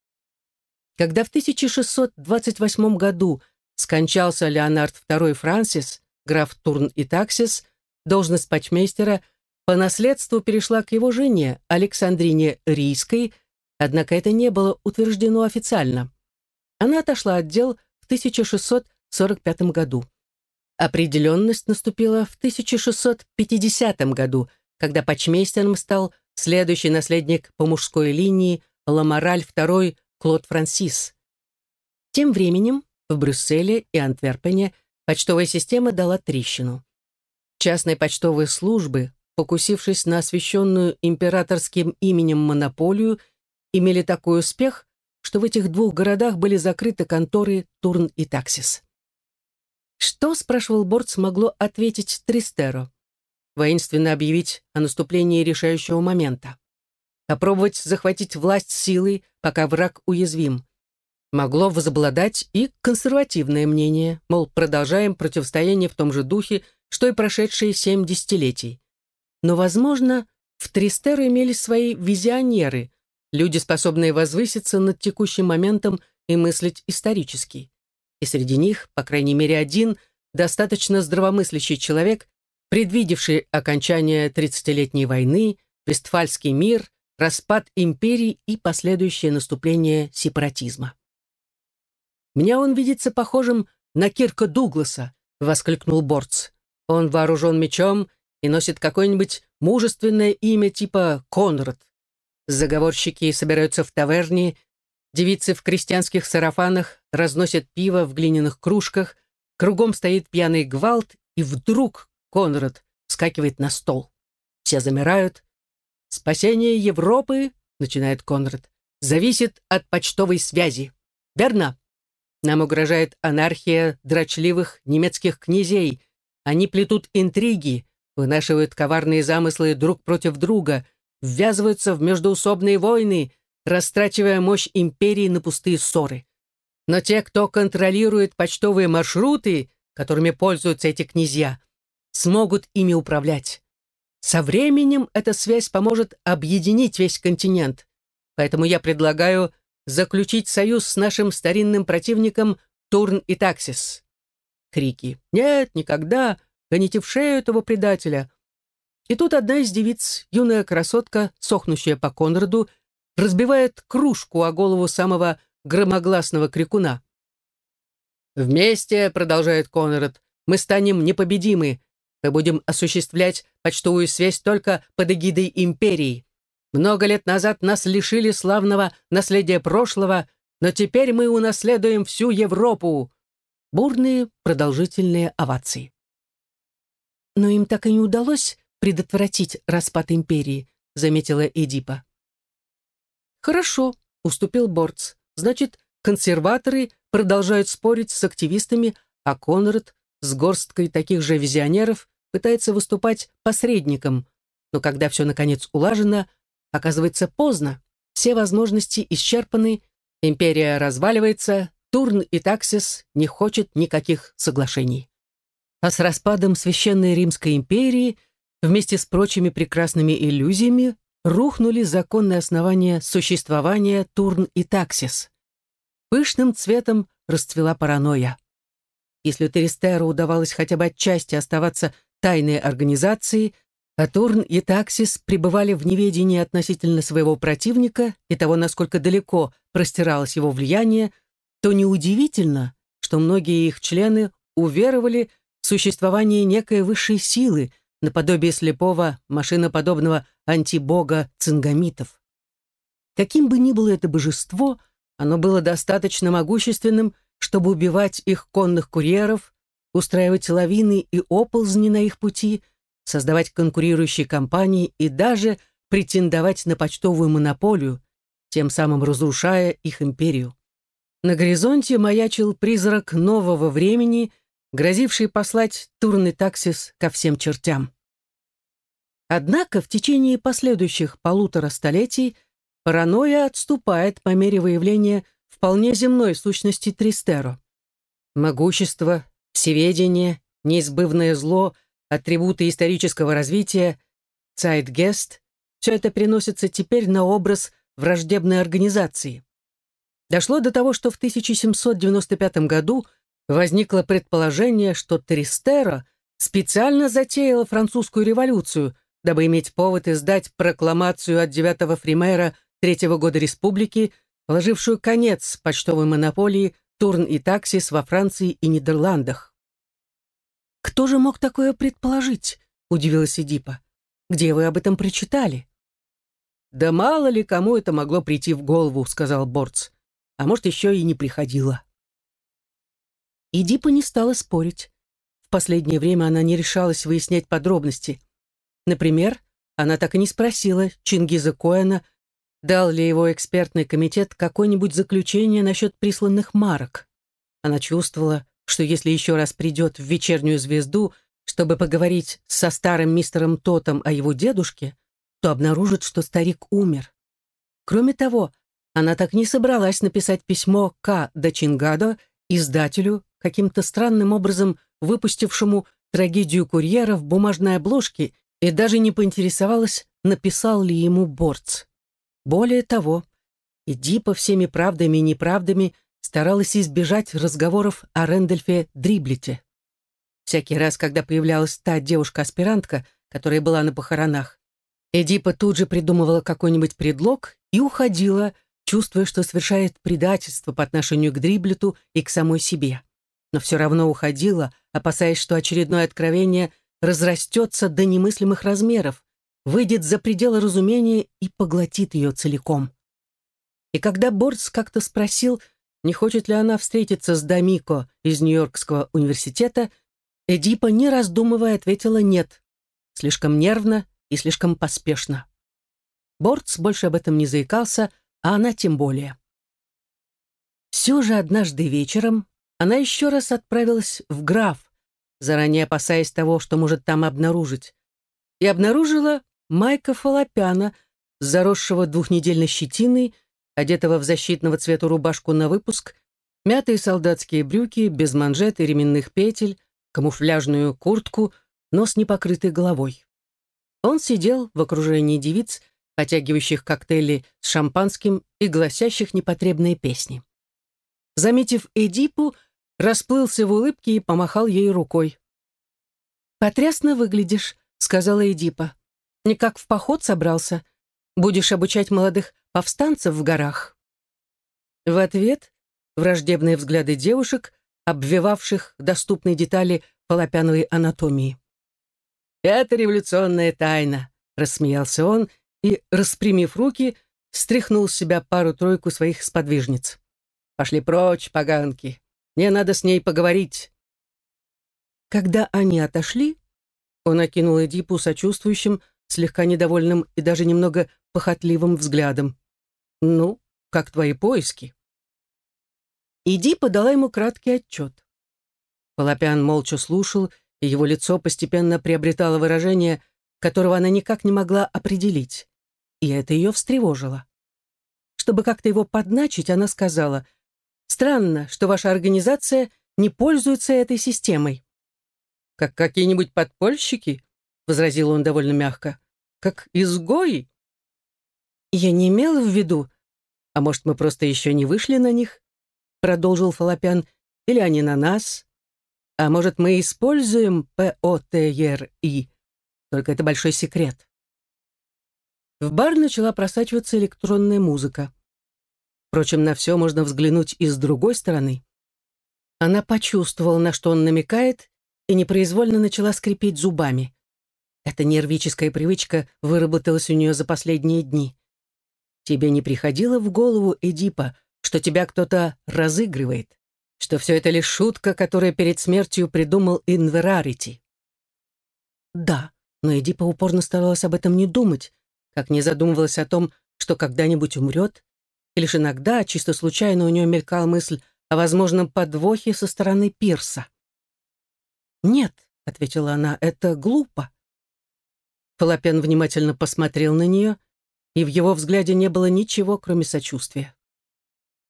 S1: Когда в 1628 году скончался Леонард II Франсис, граф Турн и Таксис, должность патчмейстера по наследству перешла к его жене, Александрине Рийской, однако это не было утверждено официально. Она отошла от дел в 1645 году. Определенность наступила в 1650 году, когда патчмейстером стал следующий наследник по мужской линии Ламораль II Клод Франсис. Тем временем в Брюсселе и Антверпене почтовая система дала трещину. Частные почтовые службы, покусившись на освященную императорским именем монополию, имели такой успех, что в этих двух городах были закрыты конторы Турн и Таксис. Что, спрашивал Борт, смогло ответить Тристеро? Воинственно объявить о наступлении решающего момента. Попробовать захватить власть силой, пока враг уязвим. Могло возобладать и консервативное мнение, мол, продолжаем противостояние в том же духе, что и прошедшие семь десятилетий. Но, возможно, в Тристеро имелись свои визионеры, люди, способные возвыситься над текущим моментом и мыслить исторически и среди них, по крайней мере, один достаточно здравомыслящий человек, предвидевший окончание тридцатилетней войны, Вестфальский мир, распад империи и последующее наступление сепаратизма. «Мне он видится похожим на Кирка Дугласа», — воскликнул Борц. «Он вооружен мечом и носит какое-нибудь мужественное имя типа Конрад. Заговорщики собираются в таверне Девицы в крестьянских сарафанах разносят пиво в глиняных кружках, кругом стоит пьяный гвалт, и вдруг Конрад скакивает на стол. Все замирают. «Спасение Европы, — начинает Конрад, — зависит от почтовой связи. Верно? Нам угрожает анархия дрочливых немецких князей. Они плетут интриги, вынашивают коварные замыслы друг против друга, ввязываются в междоусобные войны, растрачивая мощь империи на пустые ссоры. Но те, кто контролирует почтовые маршруты, которыми пользуются эти князья, смогут ими управлять. Со временем эта связь поможет объединить весь континент. Поэтому я предлагаю заключить союз с нашим старинным противником Турн и Таксис. Крики «Нет, никогда! Гоните в шею этого предателя!» И тут одна из девиц, юная красотка, сохнущая по Конраду, разбивает кружку о голову самого громогласного крикуна. «Вместе, — продолжает Конрад, — мы станем непобедимы. Мы будем осуществлять почтовую связь только под эгидой империи. Много лет назад нас лишили славного наследия прошлого, но теперь мы унаследуем всю Европу». Бурные продолжительные овации. «Но им так и не удалось предотвратить распад империи», заметила Эдипа. «Хорошо», — уступил Борц. «Значит, консерваторы продолжают спорить с активистами, а Конрад с горсткой таких же визионеров пытается выступать посредником. Но когда все, наконец, улажено, оказывается поздно. Все возможности исчерпаны, империя разваливается, Турн и Таксис не хочет никаких соглашений. А с распадом Священной Римской империи вместе с прочими прекрасными иллюзиями рухнули законные основания существования Турн и Таксис. пышным цветом расцвела паранойя. Если Теристеру удавалось хотя бы отчасти оставаться тайной организацией, а и Таксис пребывали в неведении относительно своего противника и того, насколько далеко простиралось его влияние, то неудивительно, что многие их члены уверовали в существование некой высшей силы, наподобие слепого, машиноподобного антибога цингамитов. Каким бы ни было это божество, оно было достаточно могущественным, чтобы убивать их конных курьеров, устраивать лавины и оползни на их пути, создавать конкурирующие компании и даже претендовать на почтовую монополию, тем самым разрушая их империю. На горизонте маячил призрак нового времени, грозивший послать турный таксис ко всем чертям. Однако в течение последующих полутора столетий паранойя отступает по мере выявления вполне земной сущности Тристеро. Могущество, всеведение, неизбывное зло — атрибуты исторического развития, Zeitgeist, все это переносится теперь на образ враждебной организации. Дошло до того, что в 1795 году возникло предположение, что Тристера специально затеяла французскую революцию, дабы иметь повод издать прокламацию от 9 Фримера Третьего года республики, положившую конец почтовой монополии Турн и Таксис во Франции и Нидерландах. «Кто же мог такое предположить?» — удивилась Эдипа. «Где вы об этом прочитали?» «Да мало ли кому это могло прийти в голову», — сказал Борц. «А может, еще и не приходило». Эдипа не стала спорить. В последнее время она не решалась выяснять подробности. Например, она так и не спросила Чингиза Коэна, дал ли его экспертный комитет какое-нибудь заключение насчет присланных марок. Она чувствовала, что если еще раз придет в вечернюю звезду, чтобы поговорить со старым мистером Тотом о его дедушке, то обнаружит, что старик умер. Кроме того, она так не собралась написать письмо К. Дачингадо, издателю, каким-то странным образом выпустившему трагедию курьера в бумажной обложке и даже не поинтересовалась, написал ли ему Борц. Более того, Эдипа всеми правдами и неправдами старалась избежать разговоров о Рэндольфе Дриблете. Всякий раз, когда появлялась та девушка-аспирантка, которая была на похоронах, Эдипа тут же придумывала какой-нибудь предлог и уходила, чувствуя, что совершает предательство по отношению к Дриблету и к самой себе. Но все равно уходила, опасаясь, что очередное откровение разрастется до немыслимых размеров, выйдет за пределы разумения и поглотит ее целиком. И когда Борц как-то спросил, не хочет ли она встретиться с Дамико из Нью-Йоркского университета, Эдипа, не раздумывая, ответила «нет». Слишком нервно и слишком поспешно. Бортс больше об этом не заикался, а она тем более. Все же однажды вечером она еще раз отправилась в граф, заранее опасаясь того, что может там обнаружить, и обнаружила Майка Фалопяна, заросшего двухнедельной щетиной, одетого в защитного цвета рубашку на выпуск, мятые солдатские брюки без манжет и ременных петель, камуфляжную куртку, но с непокрытой головой. Он сидел в окружении девиц, потягивающих коктейли с шампанским и гласящих непотребные песни. Заметив Эдипу, расплылся в улыбке и помахал ей рукой. «Потрясно выглядишь», — сказала Эдипа. «Никак в поход собрался. Будешь обучать молодых повстанцев в горах. В ответ враждебные взгляды девушек, обвивавших доступные детали полопяновой анатомии. «Это революционная тайна», — рассмеялся он и, распрямив руки, стряхнул с себя пару-тройку своих сподвижниц. «Пошли прочь, поганки. Мне надо с ней поговорить». Когда они отошли, он окинул Эдипу сочувствующим, слегка недовольным и даже немного похотливым взглядом. «Ну, как твои поиски?» Иди подала ему краткий отчет. Полопян молча слушал, и его лицо постепенно приобретало выражение, которого она никак не могла определить. И это ее встревожило. Чтобы как-то его подначить, она сказала, «Странно, что ваша организация не пользуется этой системой». «Как какие-нибудь подпольщики?» — возразил он довольно мягко. «Как изгои?» Я не имела в виду. А может, мы просто еще не вышли на них? продолжил Фалопян, или они на нас. А может, мы используем ПОТРИ? Только это большой секрет. В бар начала просачиваться электронная музыка. Впрочем, на все можно взглянуть и с другой стороны. Она почувствовала, на что он намекает, и непроизвольно начала скрипеть зубами. Эта нервическая привычка выработалась у нее за последние дни. Тебе не приходило в голову, Эдипа, что тебя кто-то разыгрывает, что все это лишь шутка, которую перед смертью придумал Инверарити? Да, но Эдипа упорно старалась об этом не думать, как не задумывалась о том, что когда-нибудь умрет, и лишь иногда, чисто случайно, у нее мелькала мысль о возможном подвохе со стороны Пирса. «Нет», — ответила она, — «это глупо». Фалопен внимательно посмотрел на нее, и в его взгляде не было ничего, кроме сочувствия.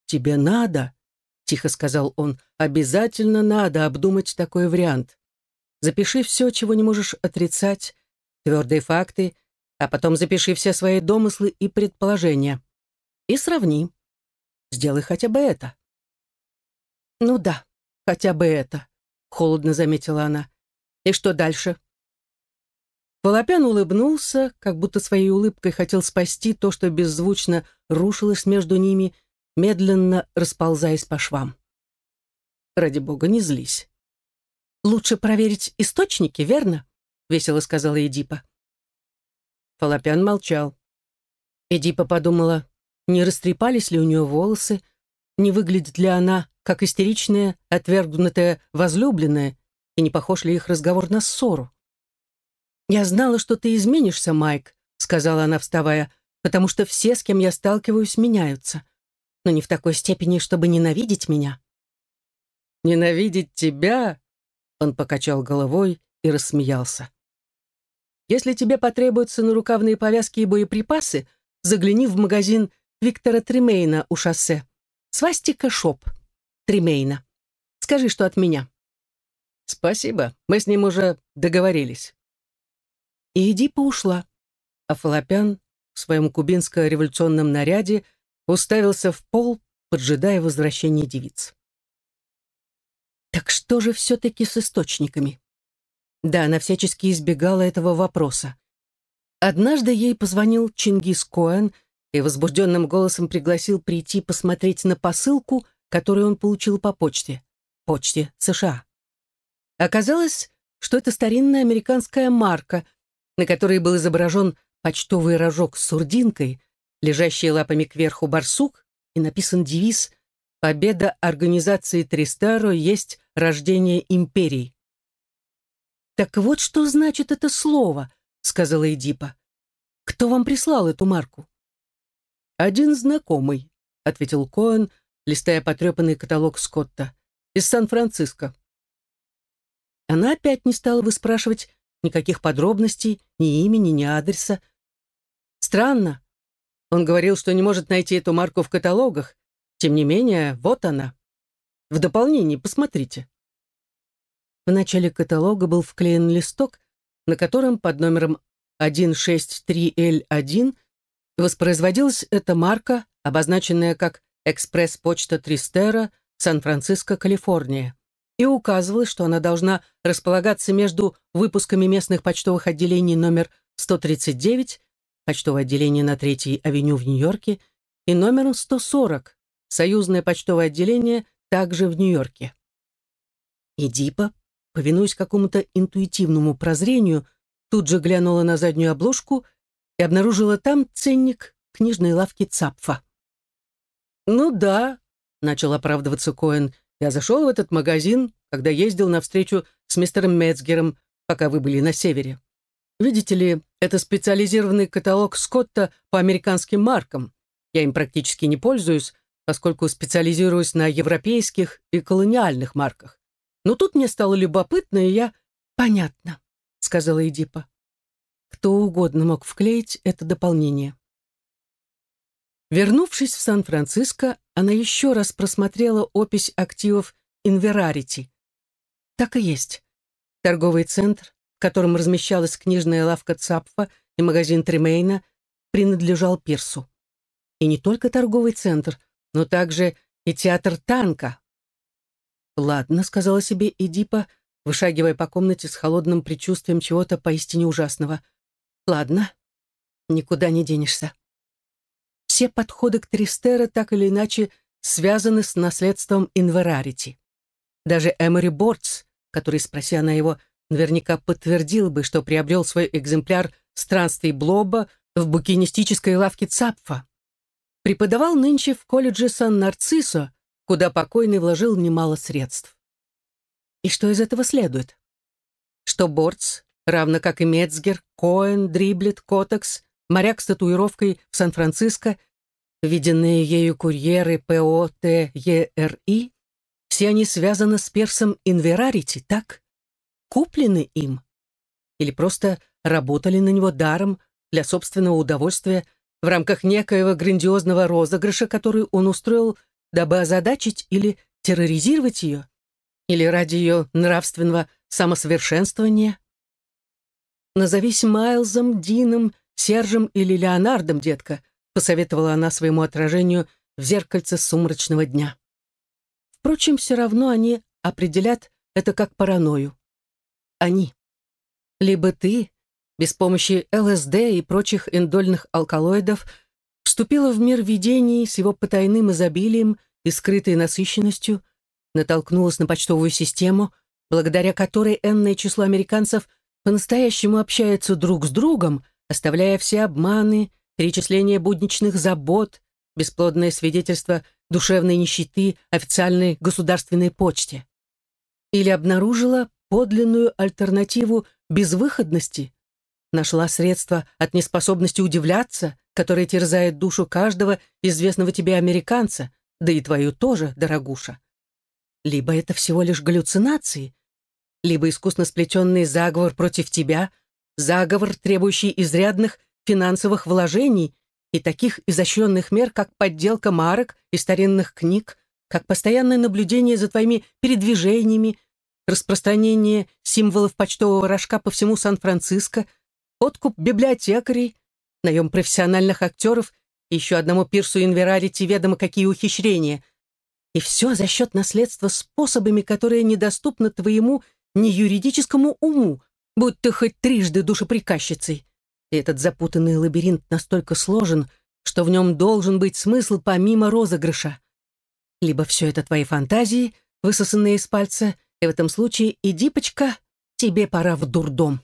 S1: «Тебе надо», — тихо сказал он, — «обязательно надо обдумать такой вариант. Запиши все, чего не можешь отрицать, твердые факты, а потом запиши все свои домыслы и предположения. И сравни. Сделай хотя бы это. Ну да, хотя бы это, холодно заметила она. И что дальше? Волопян улыбнулся, как будто своей улыбкой хотел спасти то, что беззвучно рушилось между ними, медленно расползаясь по швам. Ради бога, не злись. «Лучше проверить источники, верно?» — весело сказала Эдипа. Фалопян молчал. Эдипа подумала, не растрепались ли у нее волосы, не выглядит ли она, как истеричная, отвергнутая возлюбленная, и не похож ли их разговор на ссору. «Я знала, что ты изменишься, Майк», — сказала она, вставая, «потому что все, с кем я сталкиваюсь, меняются. Но не в такой степени, чтобы ненавидеть меня».
S2: «Ненавидеть тебя?» Он покачал головой и рассмеялся. Если тебе потребуются нарукавные повязки и боеприпасы, загляни в магазин Виктора Тремейна у шоссе. Свастика Шоп. Тремейна. Скажи, что от меня. Спасибо, мы с ним уже договорились.
S1: И Эдипа ушла, а Фалопян в своем кубинско-революционном наряде уставился в пол, поджидая возвращения девиц. Так что же все-таки с источниками? Да, она всячески избегала этого вопроса. Однажды ей позвонил Чингис Коэн и возбужденным голосом пригласил прийти посмотреть на посылку, которую он получил по почте. Почте США. Оказалось, что это старинная американская марка, на которой был изображен почтовый рожок с сурдинкой, лежащий лапами кверху барсук, и написан девиз «Победа организации Тристаро есть рождение империи». «Так вот что значит это слово», — сказала Эдипа. «Кто вам прислал эту марку?»
S2: «Один знакомый», — ответил Коэн, листая потрепанный каталог Скотта. «Из Сан-Франциско».
S1: Она опять не стала выспрашивать никаких подробностей, ни имени, ни адреса. Странно. Он говорил, что не может найти эту марку в каталогах. Тем не менее, вот она. В дополнение, посмотрите. В начале каталога был вклеен листок, на котором под номером 163L1 воспроизводилась эта марка, обозначенная как «Экспресс-почта Тристера, Сан-Франциско, Калифорния», и указывалось, что она должна располагаться между выпусками местных почтовых отделений номер 139, почтовое отделение на Третьей авеню в Нью-Йорке, и номером 140, союзное почтовое отделение, также в Нью-Йорке. Эдипа повинуясь какому-то интуитивному прозрению, тут же глянула на заднюю обложку и обнаружила там ценник книжной лавки Цапфа.
S2: «Ну да», — начал оправдываться Коэн, «я зашел в этот магазин, когда ездил на встречу с мистером Мецгером, пока вы были на севере. Видите ли, это специализированный каталог Скотта по американским маркам. Я им практически не пользуюсь, поскольку специализируюсь на европейских и колониальных марках. Но тут мне стало любопытно, и я...
S1: «Понятно», — сказала Эдипа. Кто угодно мог вклеить это дополнение. Вернувшись в Сан-Франциско, она еще раз просмотрела опись активов Инверарити. Так и есть. Торговый центр, в котором размещалась книжная лавка Цапфа и магазин Тремейна, принадлежал Пирсу. И не только торговый центр, но также и театр танка. «Ладно», — сказала себе Эдипа, вышагивая по комнате с холодным предчувствием чего-то поистине ужасного. «Ладно, никуда не денешься». Все подходы к Тристера так или иначе связаны с наследством Инверарити. Даже Эмори Бортс, который, спроси она его, наверняка подтвердил бы, что приобрел свой экземпляр странствий Блоба в букинистической лавке Цапфа. Преподавал нынче в колледже Сан-Нарциссо, куда покойный вложил немало средств. И что из этого следует? Что Бортс, равно как и Мецгер, Коэн, Дриблет, Котекс, моряк с татуировкой в Сан-Франциско, виденные ею курьеры ПО ТЕРИ, все они связаны с персом Инверарити, так? Куплены им? Или просто работали на него даром для собственного удовольствия в рамках некоего грандиозного розыгрыша, который он устроил, дабы озадачить или терроризировать ее? Или ради ее нравственного самосовершенствования? «Назовись Майлзом, Дином, Сержем или Леонардом, детка», посоветовала она своему отражению в зеркальце сумрачного дня. Впрочем, все равно они определят это как паранойю. Они. Либо ты, без помощи ЛСД и прочих индольных алкалоидов, вступила в мир видений с его потайным изобилием и скрытой насыщенностью, натолкнулась на почтовую систему, благодаря которой энное число американцев по-настоящему общается друг с другом, оставляя все обманы, перечисление будничных забот, бесплодное свидетельство душевной нищеты официальной государственной почте. Или обнаружила подлинную альтернативу безвыходности, нашла средства от неспособности удивляться, которая терзает душу каждого известного тебе американца, да и твою тоже, дорогуша. Либо это всего лишь галлюцинации, либо искусно сплетенный заговор против тебя, заговор, требующий изрядных финансовых вложений и таких изощренных мер, как подделка марок и старинных книг, как постоянное наблюдение за твоими передвижениями, распространение символов почтового рожка по всему Сан-Франциско, откуп библиотекарей, наем профессиональных актеров и еще одному пирсу инверарити ведомо какие ухищрения. И все за счет наследства способами, которые недоступны твоему неюридическому уму, будь ты хоть трижды душеприказчицей. И этот запутанный лабиринт настолько сложен, что в нем должен быть смысл помимо розыгрыша. Либо все это твои фантазии, высосанные из пальца, и в этом случае, идипочка, тебе пора в дурдом.